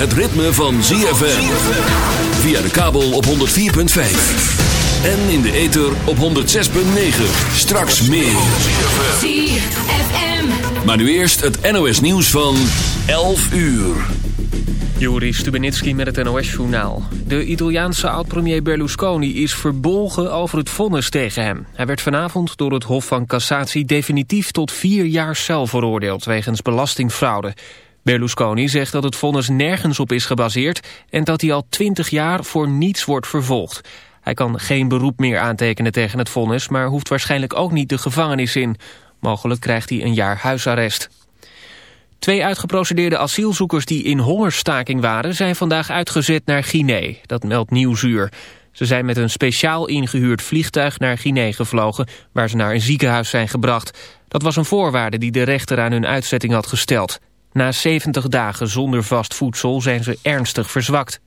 het ritme van ZFM. Via de kabel op 104.5. En in de ether op 106.9. Straks meer. ZFM. Maar nu eerst het NOS nieuws van 11 uur. Juri Stubenitski met het NOS-journaal. De Italiaanse oud-premier Berlusconi is verbolgen over het vonnis tegen hem. Hij werd vanavond door het Hof van Cassatie definitief tot vier jaar cel veroordeeld... wegens belastingfraude. Berlusconi zegt dat het vonnis nergens op is gebaseerd... en dat hij al twintig jaar voor niets wordt vervolgd. Hij kan geen beroep meer aantekenen tegen het vonnis... maar hoeft waarschijnlijk ook niet de gevangenis in. Mogelijk krijgt hij een jaar huisarrest. Twee uitgeprocedeerde asielzoekers die in hongerstaking waren... zijn vandaag uitgezet naar Guinea. Dat meldt Nieuwsuur. Ze zijn met een speciaal ingehuurd vliegtuig naar Guinea gevlogen... waar ze naar een ziekenhuis zijn gebracht. Dat was een voorwaarde die de rechter aan hun uitzetting had gesteld. Na 70 dagen zonder vast voedsel zijn ze ernstig verzwakt.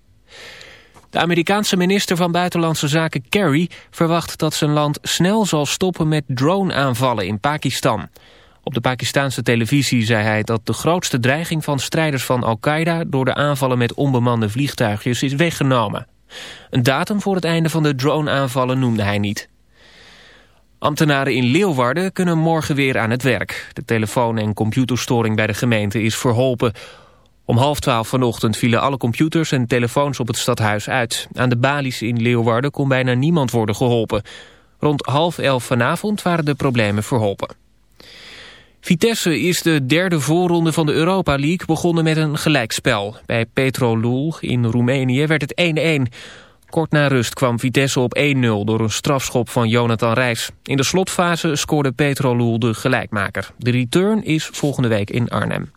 De Amerikaanse minister van Buitenlandse Zaken Kerry verwacht dat zijn land snel zal stoppen met drone-aanvallen in Pakistan. Op de Pakistanse televisie zei hij dat de grootste dreiging van strijders van Al-Qaeda door de aanvallen met onbemande vliegtuigjes is weggenomen. Een datum voor het einde van de drone-aanvallen noemde hij niet. Ambtenaren in Leeuwarden kunnen morgen weer aan het werk. De telefoon- en computerstoring bij de gemeente is verholpen. Om half twaalf vanochtend vielen alle computers en telefoons op het stadhuis uit. Aan de balies in Leeuwarden kon bijna niemand worden geholpen. Rond half elf vanavond waren de problemen verholpen. Vitesse is de derde voorronde van de Europa League begonnen met een gelijkspel. Bij Petro Lul in Roemenië werd het 1-1. Kort na rust kwam Vitesse op 1-0 door een strafschop van Jonathan Reis. In de slotfase scoorde Petro Lul de gelijkmaker. De return is volgende week in Arnhem.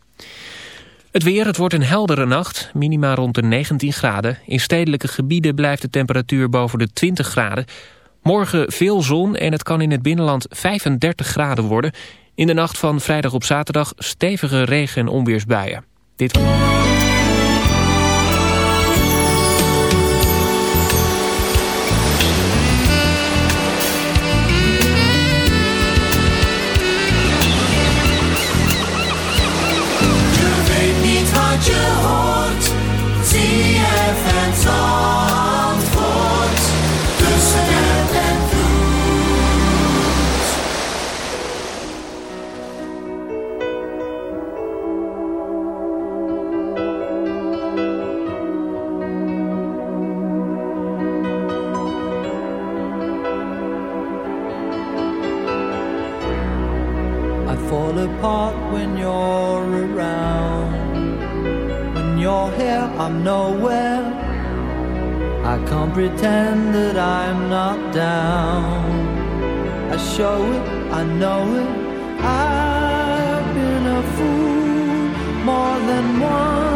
Het weer, het wordt een heldere nacht, minima rond de 19 graden. In stedelijke gebieden blijft de temperatuur boven de 20 graden. Morgen veel zon en het kan in het binnenland 35 graden worden. In de nacht van vrijdag op zaterdag stevige regen- en onweersbuien. Dit... not down. I show it, I know it. I've been a fool more than once,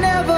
Never,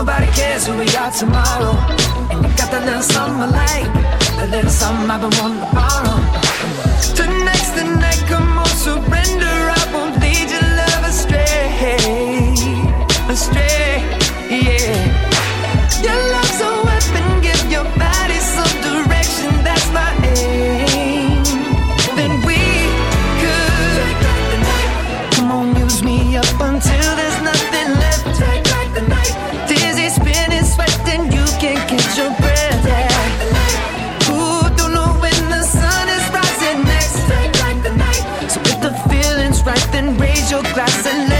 Nobody cares who we are tomorrow. And you got that little something I like, that little something I've been wanting to borrow. Tonight's the night, come on, surrender. your glass and let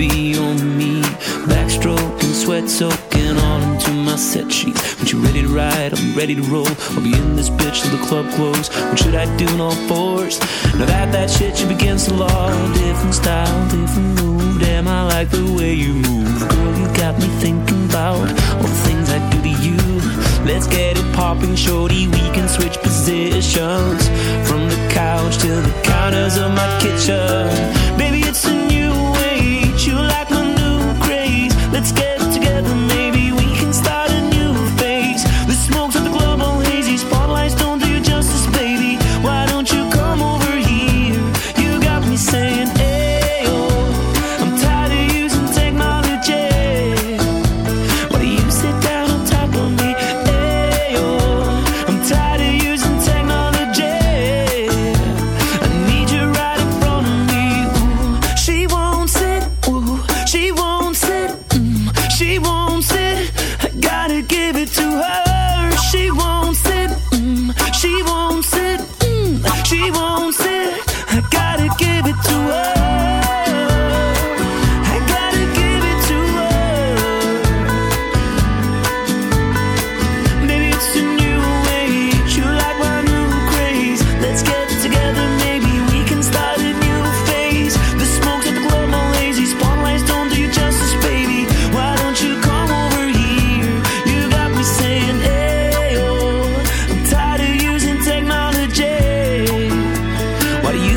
Be on me. Backstroking, sweat soaking all into my set sheets. When you're ready to ride, I'm ready to roll. I'll be in this bitch till the club close. What should I do in all fours? Now that that shit should begins the law. Different style, different move. Damn, I like the way you move. Girl, you got me thinking about all the things I do to you. Let's get it popping, shorty. We can switch positions from the couch to the counters of my kitchen. Baby, it's a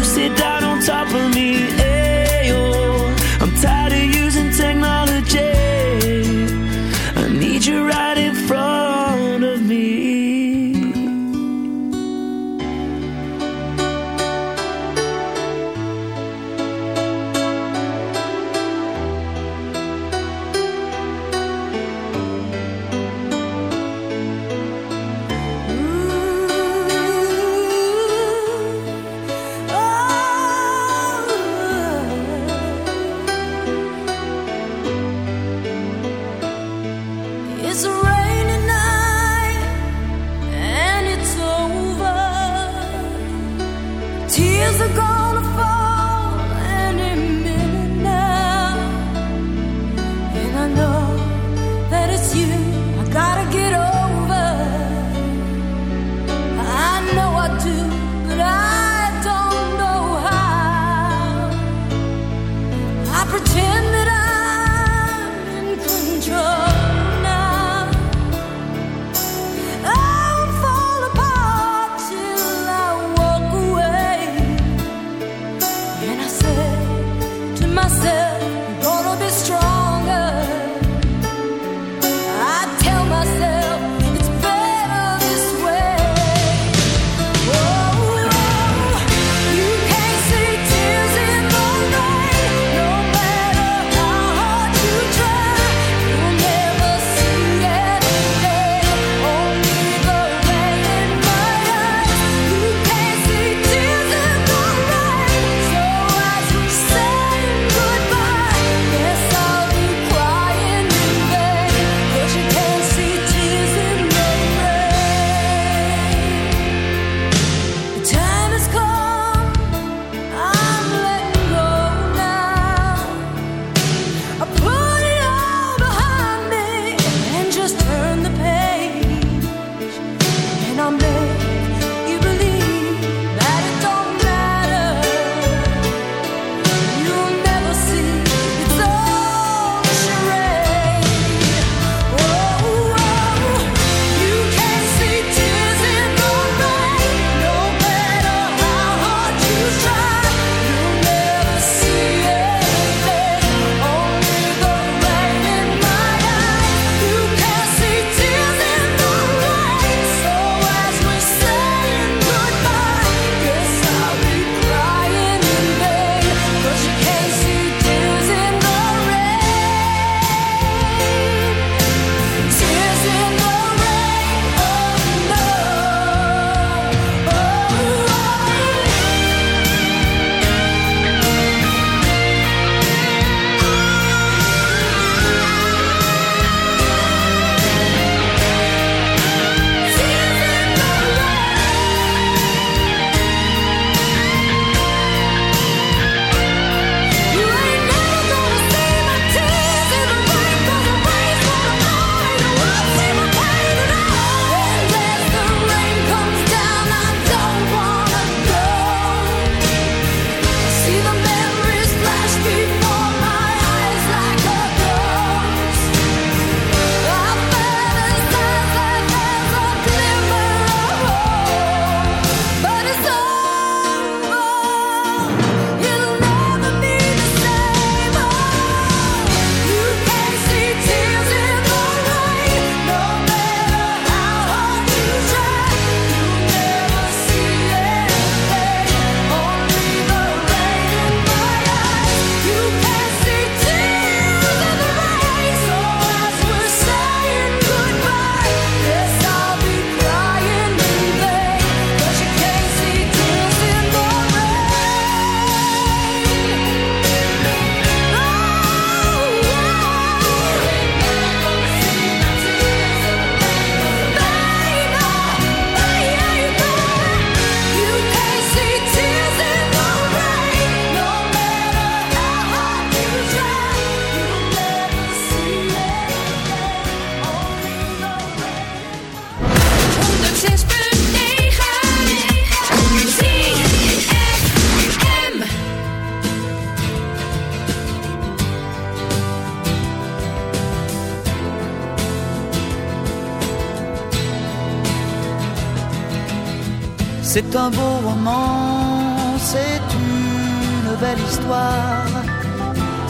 sit down on top of me?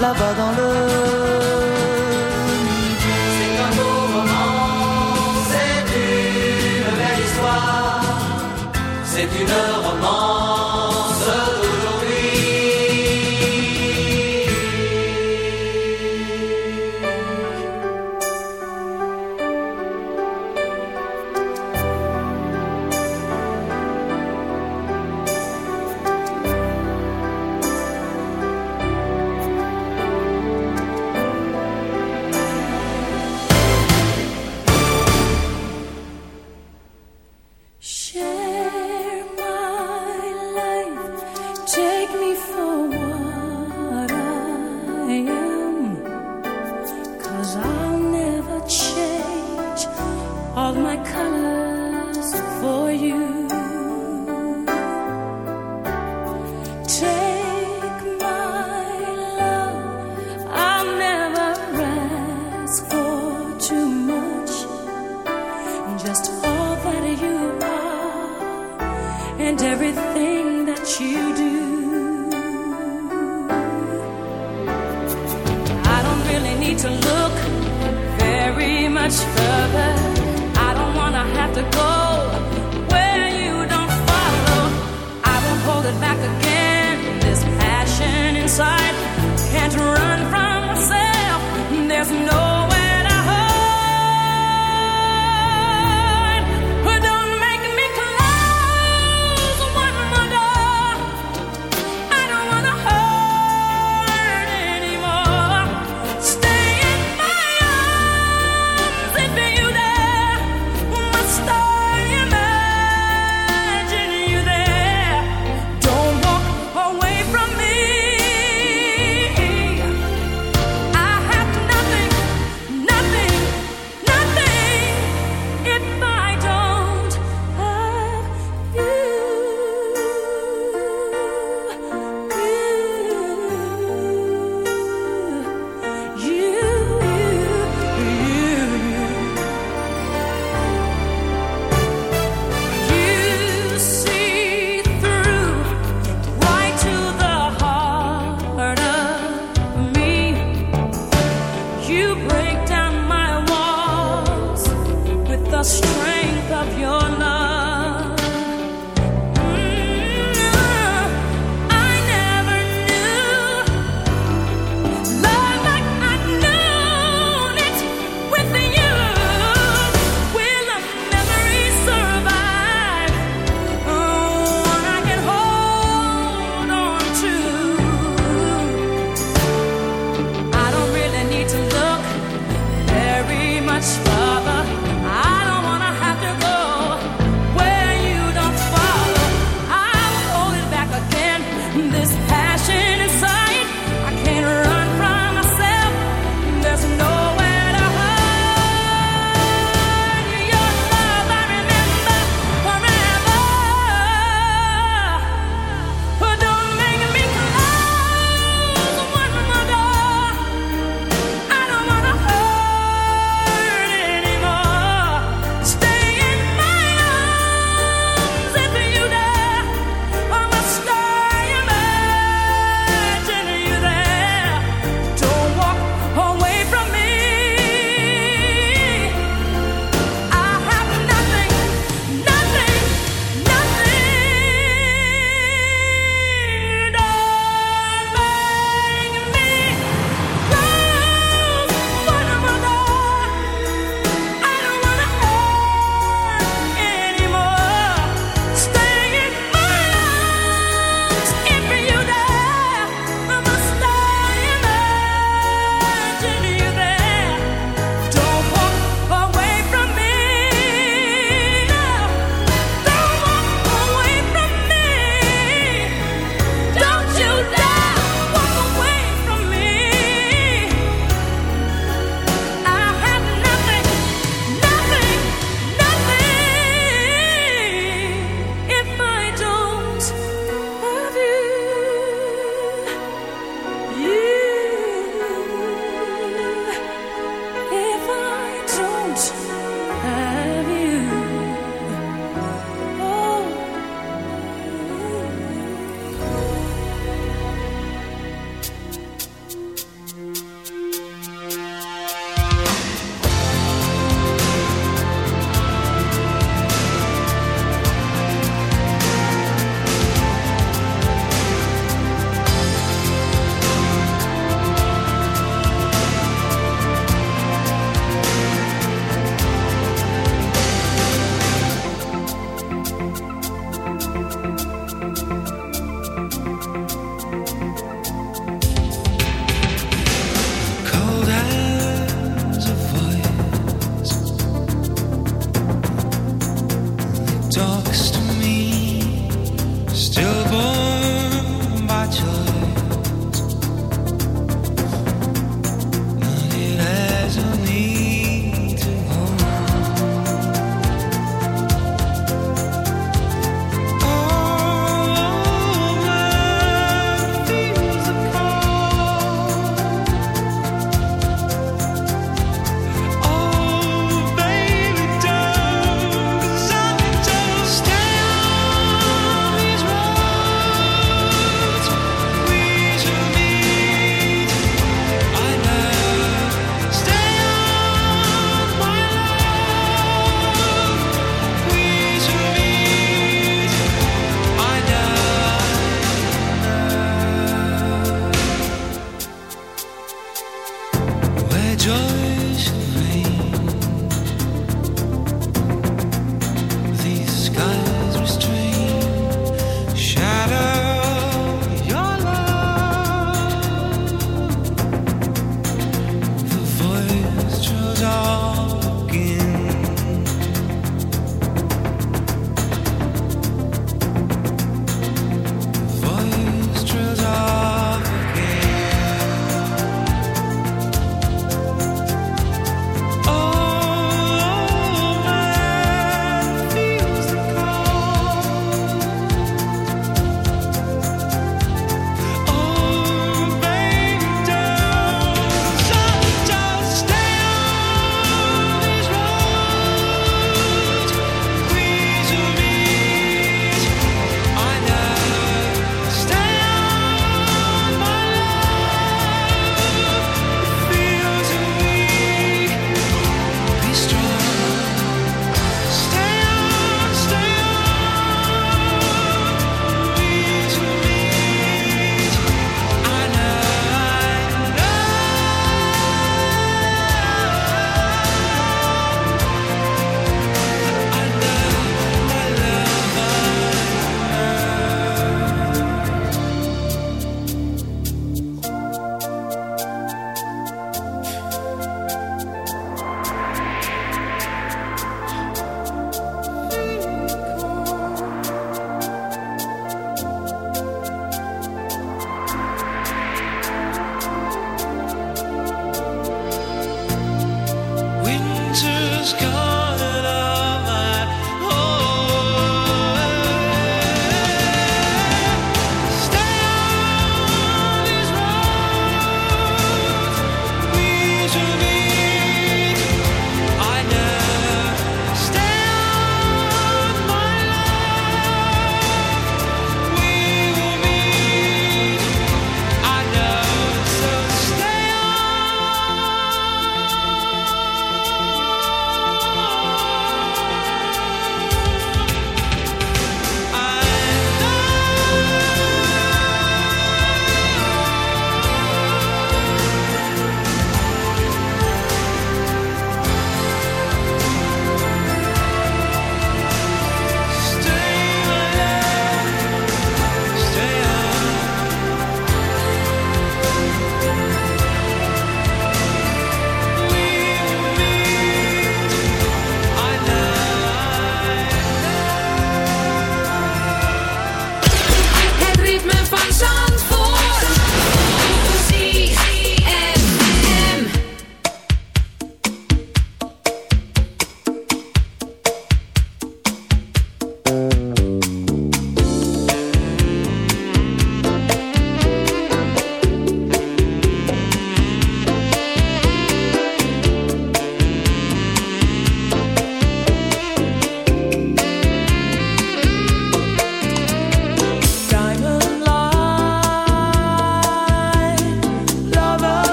là-bas dans le. C'est un beau roman, c'est une belle histoire. C'est une romance